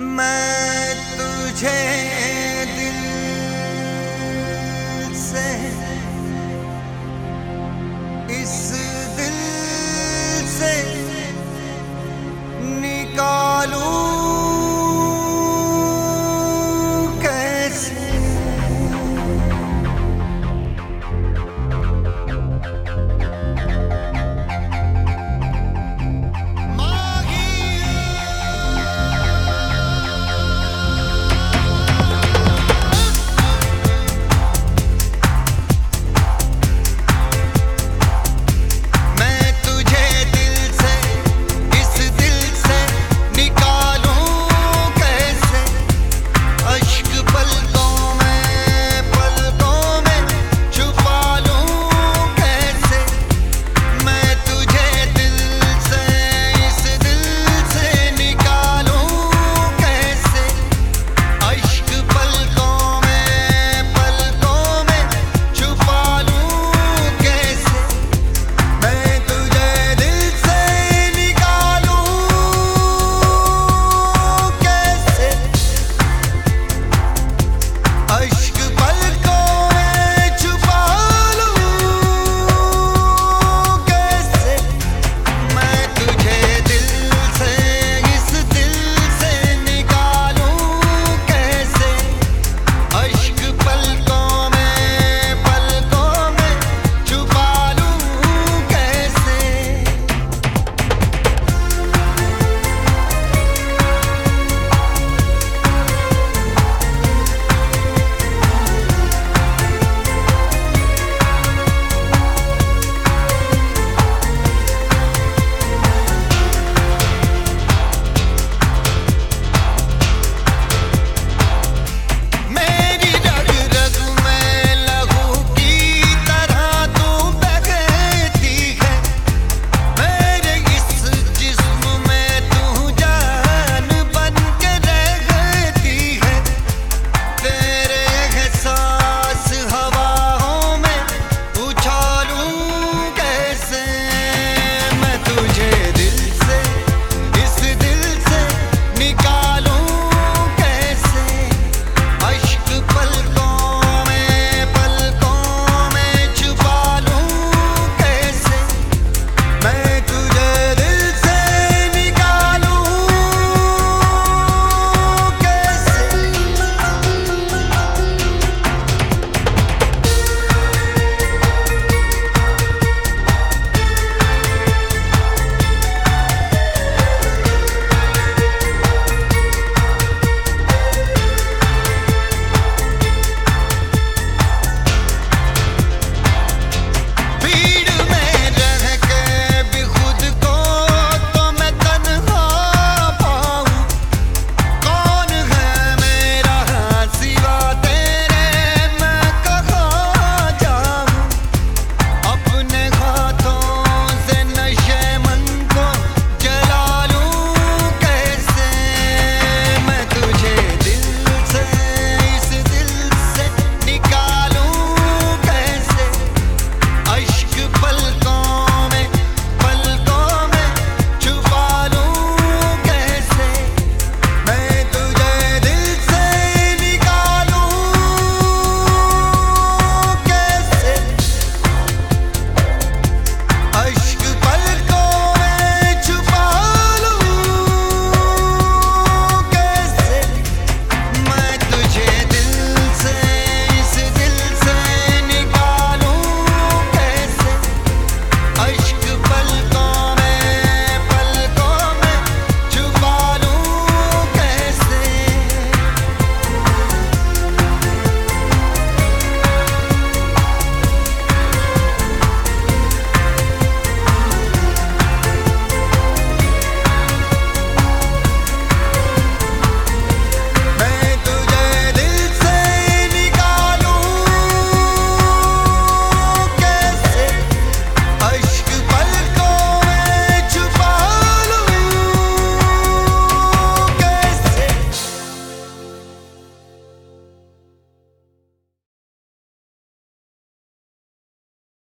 मैं तुझे दिल से